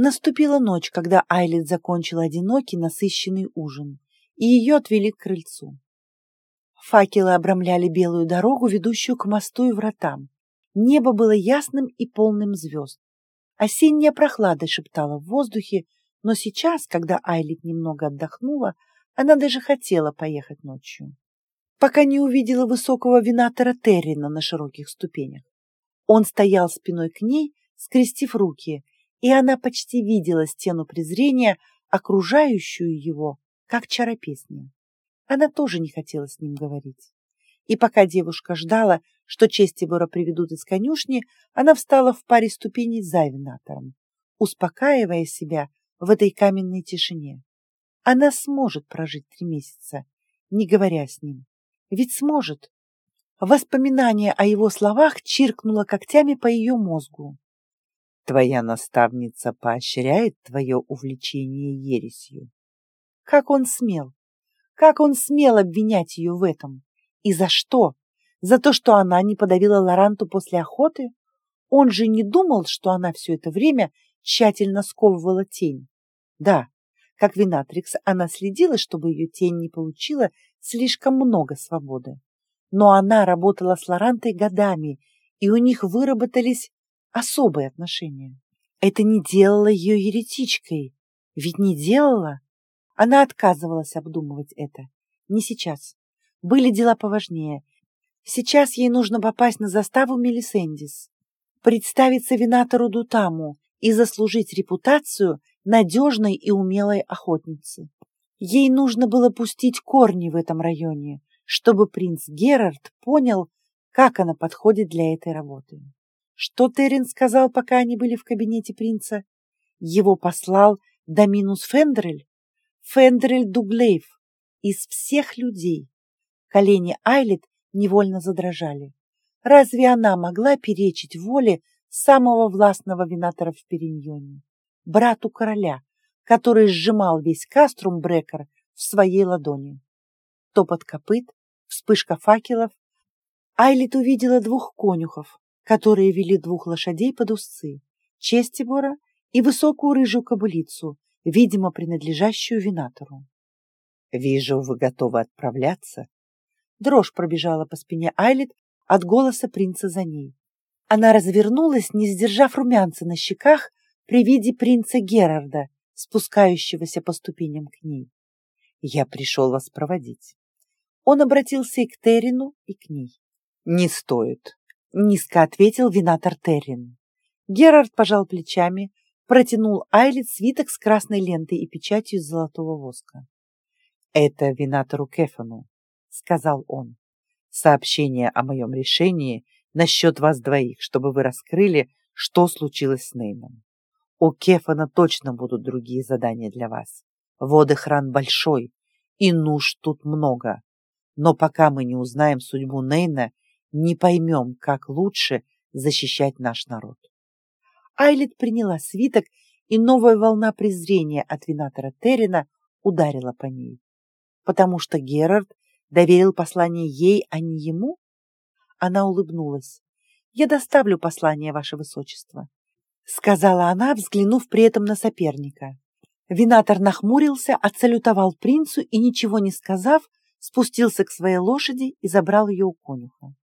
Наступила ночь, когда Айлет закончила одинокий, насыщенный ужин, и ее отвели к крыльцу. Факелы обрамляли белую дорогу, ведущую к мосту и вратам. Небо было ясным и полным звезд. Осенняя прохлада шептала в воздухе, но сейчас, когда Айлит немного отдохнула, она даже хотела поехать ночью. Пока не увидела высокого винатора Террина на широких ступенях. Он стоял спиной к ней, скрестив руки, и она почти видела стену презрения, окружающую его, как чаропесня. Она тоже не хотела с ним говорить. И пока девушка ждала, что Честибора приведут из конюшни, она встала в паре ступеней за винатором, успокаивая себя в этой каменной тишине. Она сможет прожить три месяца, не говоря с ним. Ведь сможет. Воспоминание о его словах чиркнуло когтями по ее мозгу. Твоя наставница поощряет твое увлечение ересью. Как он смел? Как он смел обвинять ее в этом? И за что? За то, что она не подавила Лоранту после охоты? Он же не думал, что она все это время тщательно сковывала тень. Да, как Винатрикс, она следила, чтобы ее тень не получила слишком много свободы. Но она работала с Лорантой годами, и у них выработались особые отношения. Это не делало ее еретичкой. Ведь не делала. Она отказывалась обдумывать это. Не сейчас. Были дела поважнее. Сейчас ей нужно попасть на заставу Мелисендис, представиться винатору Дутаму и заслужить репутацию надежной и умелой охотницы. Ей нужно было пустить корни в этом районе, чтобы принц Герард понял, как она подходит для этой работы. Что Террин сказал, пока они были в кабинете принца? Его послал Доминус Фендрель? Фендрель Дуглейв. Из всех людей. Колени Айлет невольно задрожали. Разве она могла перечить воле самого властного винатора в Периньоне, брату короля, который сжимал весь каструм Брекер в своей ладони? Топот копыт, вспышка факелов. Айлит увидела двух конюхов, которые вели двух лошадей под узцы, Честибора и высокую рыжую кобылицу, видимо, принадлежащую винатору. «Вижу, вы готовы отправляться». Дрожь пробежала по спине Айлит от голоса принца за ней. Она развернулась, не сдержав румянца на щеках при виде принца Герарда, спускающегося по ступеням к ней. «Я пришел вас проводить». Он обратился и к Терину, и к ней. «Не стоит. — низко ответил винатор Террин. Герард пожал плечами, протянул Айлит свиток с красной лентой и печатью из золотого воска. «Это винатору Кефану», — сказал он. «Сообщение о моем решении насчет вас двоих, чтобы вы раскрыли, что случилось с Нейном. У Кефана точно будут другие задания для вас. Водохран большой, и нужд тут много. Но пока мы не узнаем судьбу Нейна, не поймем, как лучше защищать наш народ. Айлет приняла свиток, и новая волна презрения от винатора Террина ударила по ней. Потому что Герард доверил послание ей, а не ему? Она улыбнулась. «Я доставлю послание, ваше высочество», — сказала она, взглянув при этом на соперника. Винатор нахмурился, отсалютовал принцу и, ничего не сказав, спустился к своей лошади и забрал ее у конюха.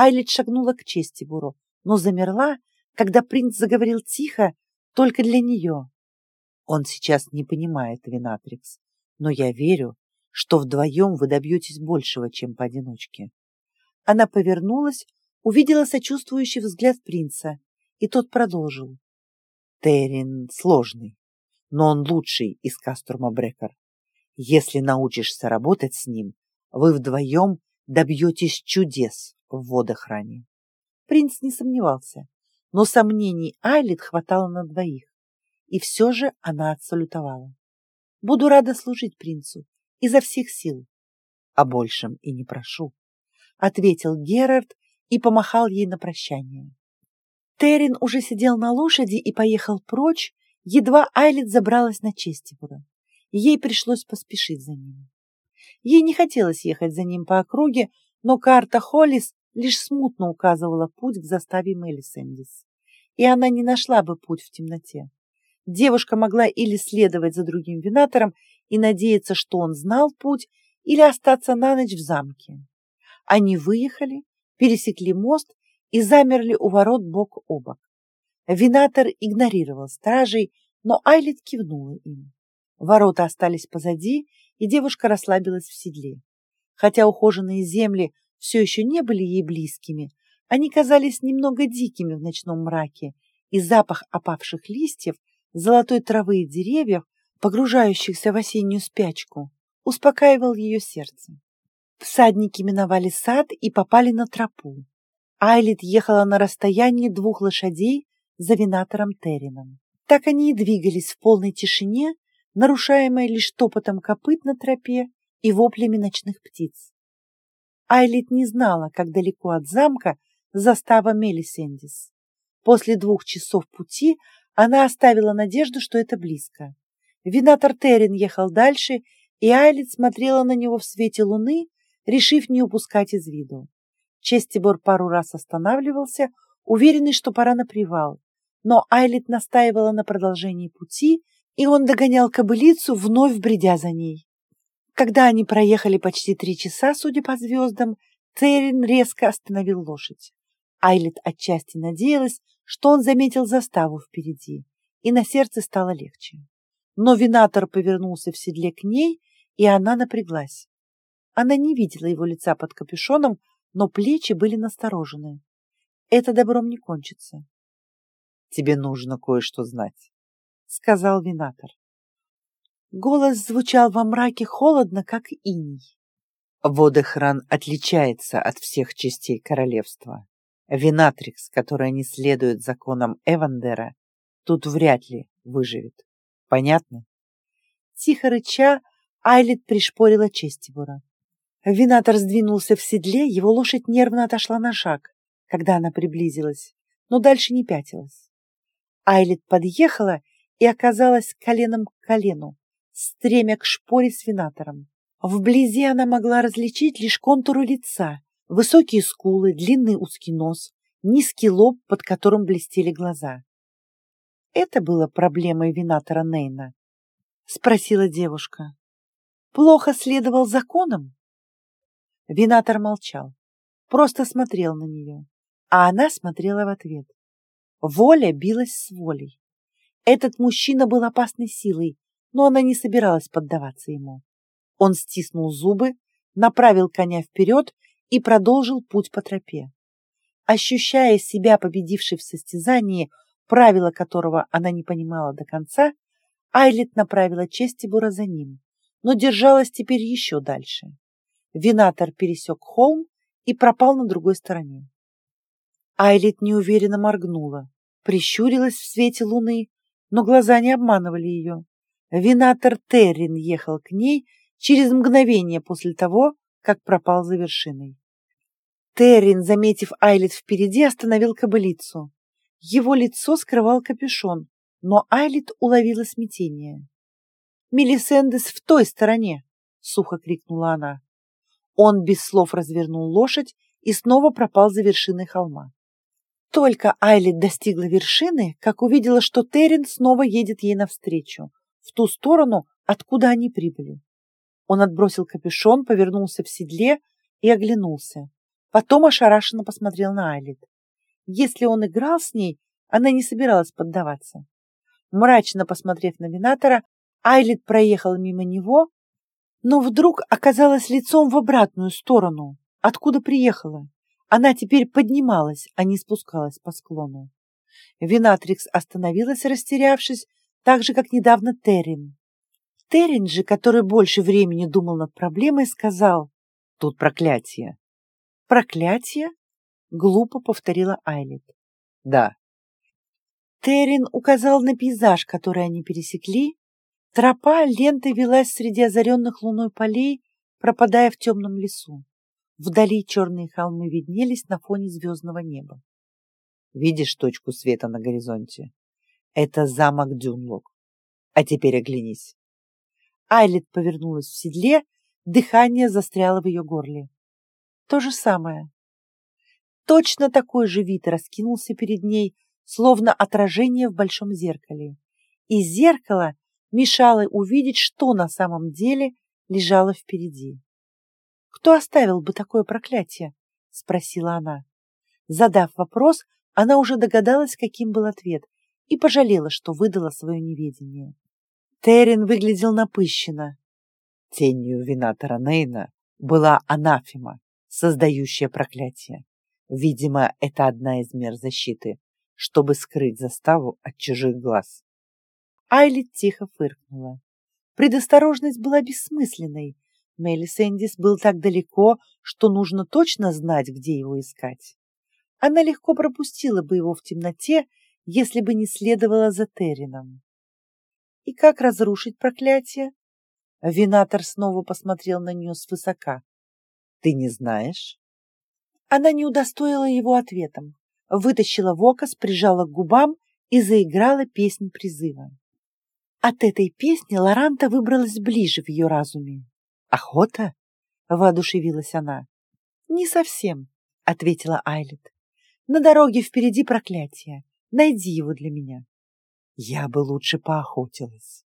Айлит шагнула к Честибуру, но замерла, когда принц заговорил тихо, только для нее. Он сейчас не понимает, Винатрикс, но я верю, что вдвоем вы добьетесь большего, чем поодиночке. Она повернулась, увидела сочувствующий взгляд принца, и тот продолжил. Террин сложный, но он лучший из Кастурма Брекер. Если научишься работать с ним, вы вдвоем добьетесь чудес в водохране. Принц не сомневался, но сомнений Айлит хватало на двоих. И все же она отсалютовала. «Буду рада служить принцу изо всех сил». «О большем и не прошу», — ответил Герард и помахал ей на прощание. Террин уже сидел на лошади и поехал прочь, едва Айлит забралась на Честибора. Ей пришлось поспешить за ним. Ей не хотелось ехать за ним по округе, но карта Холлис лишь смутно указывала путь к заставе Мелисендис, и она не нашла бы путь в темноте. Девушка могла или следовать за другим винатором и надеяться, что он знал путь, или остаться на ночь в замке. Они выехали, пересекли мост и замерли у ворот бок о бок. Винатор игнорировал стражей, но Айлит кивнула им. Ворота остались позади, и девушка расслабилась в седле. Хотя ухоженные земли все еще не были ей близкими, они казались немного дикими в ночном мраке, и запах опавших листьев, золотой травы и деревьев, погружающихся в осеннюю спячку, успокаивал ее сердце. Всадники миновали сад и попали на тропу. Айлит ехала на расстоянии двух лошадей за винатором Террином. Так они и двигались в полной тишине, нарушаемой лишь топотом копыт на тропе и воплями ночных птиц. Айлит не знала, как далеко от замка застава Мелисендис. После двух часов пути она оставила надежду, что это близко. Винатор Террин ехал дальше, и Айлит смотрела на него в свете луны, решив не упускать из виду. Честибор пару раз останавливался, уверенный, что пора на привал, но Айлит настаивала на продолжении пути, и он догонял кобылицу, вновь бредя за ней. Когда они проехали почти три часа, судя по звездам, Террин резко остановил лошадь. Айлит отчасти надеялась, что он заметил заставу впереди, и на сердце стало легче. Но винатор повернулся в седле к ней, и она напряглась. Она не видела его лица под капюшоном, но плечи были насторожены. Это добром не кончится. «Тебе нужно кое-что знать», — сказал винатор. Голос звучал во мраке холодно, как иней. Водохран отличается от всех частей королевства. Винатрикс, которая не следует законам Эвандера, тут вряд ли выживет. Понятно? Тихо рыча, Айлит пришпорила Честибура. Винатор сдвинулся в седле, его лошадь нервно отошла на шаг, когда она приблизилась, но дальше не пятилась. Айлит подъехала и оказалась коленом к колену, стремя к шпоре с винатором. Вблизи она могла различить лишь контуру лица, Высокие скулы, длинный узкий нос, низкий лоб, под которым блестели глаза. Это было проблемой винатора Нейна? Спросила девушка. Плохо следовал законам? Винатор молчал, просто смотрел на нее, а она смотрела в ответ. Воля билась с волей. Этот мужчина был опасной силой, но она не собиралась поддаваться ему. Он стиснул зубы, направил коня вперед и продолжил путь по тропе. Ощущая себя победившей в состязании, правила которого она не понимала до конца, Айлит направила Честибура за ним, но держалась теперь еще дальше. Винатор пересек холм и пропал на другой стороне. Айлит неуверенно моргнула, прищурилась в свете луны, но глаза не обманывали ее. Винатор Террин ехал к ней через мгновение после того, как пропал за вершиной. Террин, заметив Айлит впереди, остановил кобылицу. Его лицо скрывал капюшон, но Айлит уловила смятение. «Мелисендес в той стороне!» — сухо крикнула она. Он без слов развернул лошадь и снова пропал за вершиной холма. Только Айлит достигла вершины, как увидела, что Террин снова едет ей навстречу, в ту сторону, откуда они прибыли. Он отбросил капюшон, повернулся в седле и оглянулся. Потом ошарашенно посмотрел на Айлит. Если он играл с ней, она не собиралась поддаваться. Мрачно посмотрев на Винатора, Айлит проехала мимо него, но вдруг оказалась лицом в обратную сторону, откуда приехала. Она теперь поднималась, а не спускалась по склону. Винатрикс остановилась, растерявшись, так же, как недавно Террин. Террин же, который больше времени думал над проблемой, сказал, «Тут проклятие. «Проклятие?» — глупо повторила Айлет. «Да». Террин указал на пейзаж, который они пересекли. Тропа лентой велась среди озаренных луной полей, пропадая в темном лесу. Вдали черные холмы виднелись на фоне звездного неба. «Видишь точку света на горизонте? Это замок Дюнлок. А теперь оглянись». Айлет повернулась в седле, дыхание застряло в ее горле. То же самое. Точно такой же вид раскинулся перед ней, словно отражение в большом зеркале. и зеркало мешало увидеть, что на самом деле лежало впереди. «Кто оставил бы такое проклятие?» — спросила она. Задав вопрос, она уже догадалась, каким был ответ, и пожалела, что выдала свое неведение. Терен выглядел напыщенно. Тенью винатора Нейна была анафема, создающая проклятие. Видимо, это одна из мер защиты, чтобы скрыть заставу от чужих глаз. Айли тихо фыркнула. Предосторожность была бессмысленной. Мелли Сэндис был так далеко, что нужно точно знать, где его искать. Она легко пропустила бы его в темноте, если бы не следовала за Террином. И как разрушить проклятие? Винатор снова посмотрел на нее свысока. Ты не знаешь? Она не удостоила его ответом, вытащила вокос, прижала к губам и заиграла песнь призыва. От этой песни Лоранта выбралась ближе в ее разуме. «Охота?» — воодушевилась она. «Не совсем», — ответила Айлет. «На дороге впереди проклятие. Найди его для меня». «Я бы лучше поохотилась».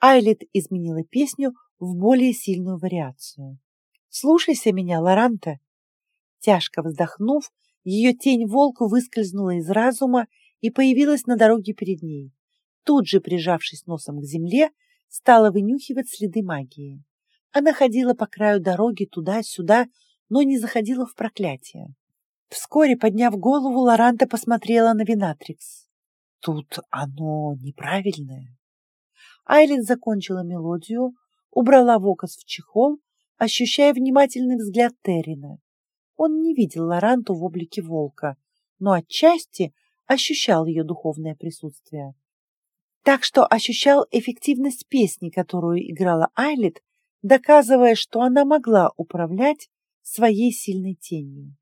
Айлет изменила песню в более сильную вариацию. «Слушайся меня, Лоранта!» Тяжко вздохнув, ее тень волку выскользнула из разума и появилась на дороге перед ней. Тут же, прижавшись носом к земле, стала вынюхивать следы магии. Она ходила по краю дороги туда-сюда, но не заходила в проклятие. Вскоре, подняв голову, Лоранта посмотрела на Винатрикс. Тут оно неправильное. Айлин закончила мелодию, убрала вокос в чехол, ощущая внимательный взгляд Террина. Он не видел Лоранту в облике волка, но отчасти ощущал ее духовное присутствие. Так что ощущал эффективность песни, которую играла Айлет, доказывая, что она могла управлять своей сильной тенью.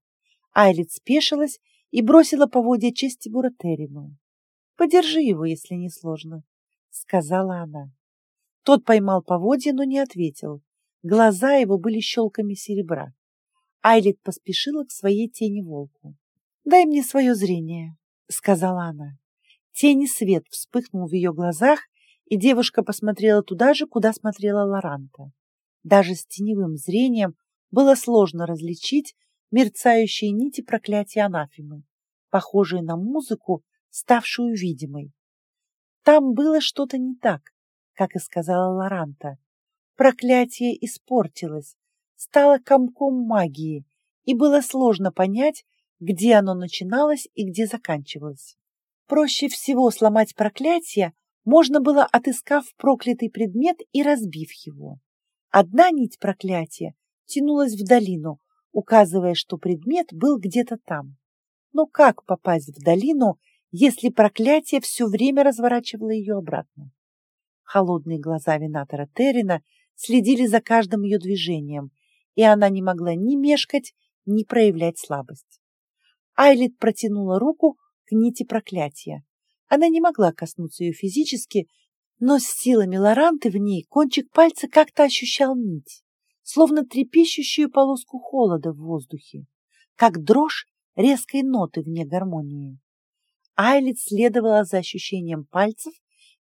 Айлет спешилась и бросила поводья чести Буратерину. «Подержи его, если не сложно», — сказала она. Тот поймал поводья, но не ответил. Глаза его были щелками серебра. Айлит поспешила к своей тени-волку. «Дай мне свое зрение», — сказала она. Тени свет вспыхнул в ее глазах, и девушка посмотрела туда же, куда смотрела Лоранта. Даже с теневым зрением было сложно различить мерцающие нити проклятия анафемы, похожие на музыку, ставшую видимой. Там было что-то не так, как и сказала Лоранта. Проклятие испортилось, стало комком магии, и было сложно понять, где оно начиналось и где заканчивалось. Проще всего сломать проклятие можно было, отыскав проклятый предмет и разбив его. Одна нить проклятия тянулась в долину, указывая, что предмет был где-то там. Но как попасть в долину, если проклятие все время разворачивало ее обратно? Холодные глаза винатора Террина следили за каждым ее движением, и она не могла ни мешкать, ни проявлять слабость. Айлит протянула руку к нити проклятия. Она не могла коснуться ее физически, но с силами Лоранты в ней кончик пальца как-то ощущал нить, словно трепещущую полоску холода в воздухе, как дрожь резкой ноты вне гармонии. Айлит следовала за ощущением пальцев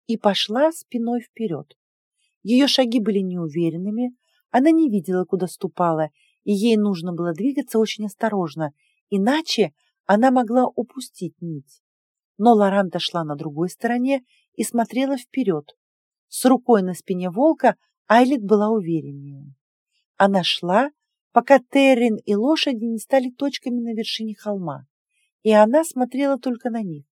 и пошла спиной вперед. Ее шаги были неуверенными, она не видела, куда ступала, и ей нужно было двигаться очень осторожно, иначе она могла упустить нить. Но Лоранта шла на другой стороне и смотрела вперед. С рукой на спине волка Айлет была увереннее. Она шла, пока Террин и лошади не стали точками на вершине холма, и она смотрела только на них.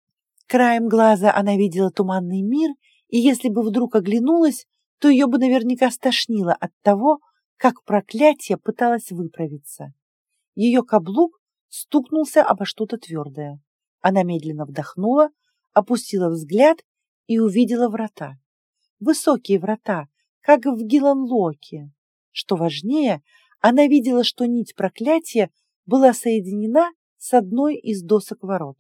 Краем глаза она видела туманный мир, и если бы вдруг оглянулась, то ее бы наверняка стошнило от того, как проклятие пыталось выправиться. Ее каблук стукнулся обо что-то твердое. Она медленно вдохнула, опустила взгляд и увидела врата. Высокие врата, как в Гиланлоке. Что важнее, она видела, что нить проклятия была соединена с одной из досок ворот.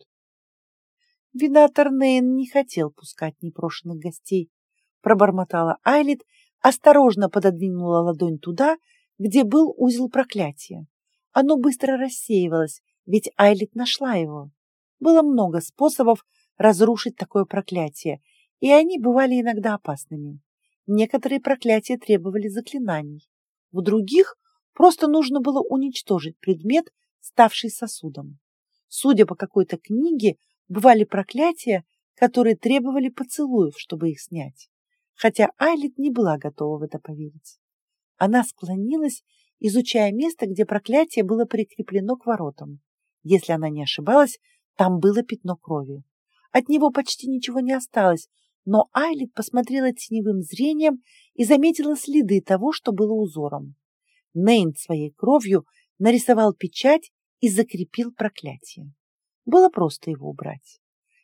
Винатор Нейн не хотел пускать непрошенных гостей, пробормотала Айлит, осторожно пододвинула ладонь туда, где был узел проклятия. Оно быстро рассеивалось, ведь Айлит нашла его. Было много способов разрушить такое проклятие, и они бывали иногда опасными. Некоторые проклятия требовали заклинаний, в других просто нужно было уничтожить предмет, ставший сосудом. Судя по какой-то книге, бывали проклятия, которые требовали поцелуев, чтобы их снять, хотя Айлит не была готова в это поверить. Она склонилась, изучая место, где проклятие было прикреплено к воротам. Если она не ошибалась, там было пятно крови. От него почти ничего не осталось, но Айлит посмотрела теневым зрением и заметила следы того, что было узором. Нейн своей кровью нарисовал печать и закрепил проклятие. Было просто его убрать.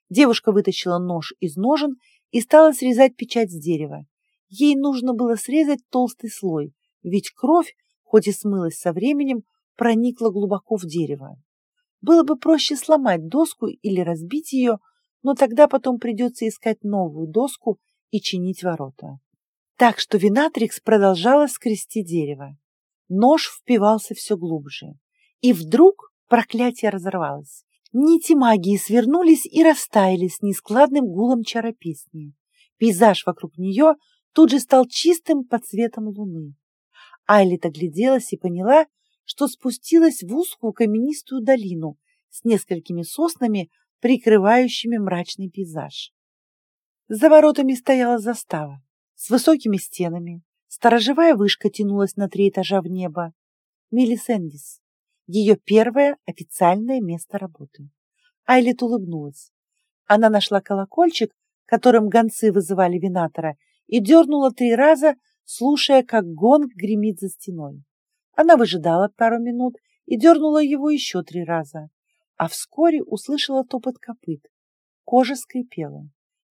Девушка вытащила нож из ножен и стала срезать печать с дерева. Ей нужно было срезать толстый слой, ведь кровь, хоть и смылась со временем, проникла глубоко в дерево. Было бы проще сломать доску или разбить ее, но тогда потом придется искать новую доску и чинить ворота. Так что Винатрикс продолжала скрести дерево. Нож впивался все глубже. И вдруг проклятие разорвалось. Нити магии свернулись и растаяли с нескладным гулом чаропесни. Пейзаж вокруг нее тут же стал чистым под цветом луны. Айлит огляделась и поняла, что спустилась в узкую каменистую долину с несколькими соснами, прикрывающими мрачный пейзаж. За воротами стояла застава с высокими стенами. Сторожевая вышка тянулась на три этажа в небо. Мелисендис. Ее первое официальное место работы. Айлит улыбнулась. Она нашла колокольчик, которым гонцы вызывали винатора, и дернула три раза, слушая, как гонг гремит за стеной. Она выжидала пару минут и дернула его еще три раза а вскоре услышала топот копыт. Кожа скрипела.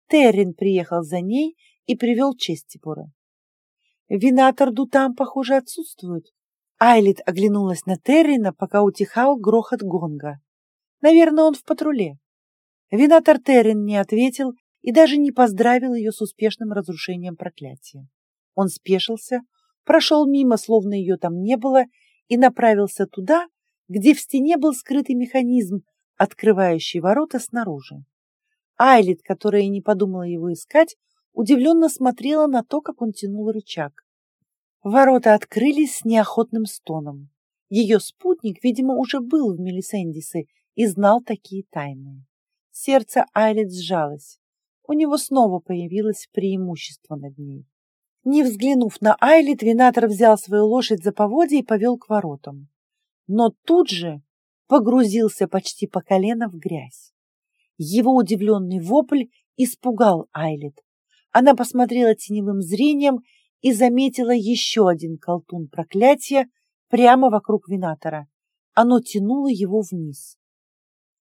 Террин приехал за ней и привел Честибора. Винатор Дутам, похоже, отсутствует. Айлит оглянулась на Террина, пока утихал грохот гонга. Наверное, он в патруле. Винатор Террин не ответил и даже не поздравил ее с успешным разрушением проклятия. Он спешился, прошел мимо, словно ее там не было, и направился туда, где в стене был скрытый механизм, открывающий ворота снаружи. Айлит, которая не подумала его искать, удивленно смотрела на то, как он тянул рычаг. Ворота открылись с неохотным стоном. Ее спутник, видимо, уже был в Мелисендисе и знал такие тайны. Сердце Айлит сжалось. У него снова появилось преимущество над ней. Не взглянув на Айлит, Винатор взял свою лошадь за поводья и повел к воротам но тут же погрузился почти по колено в грязь. Его удивленный вопль испугал Айлет. Она посмотрела теневым зрением и заметила еще один колтун проклятия прямо вокруг Винатора. Оно тянуло его вниз.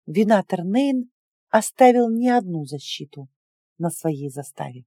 Винатор Нейн оставил не одну защиту на своей заставе.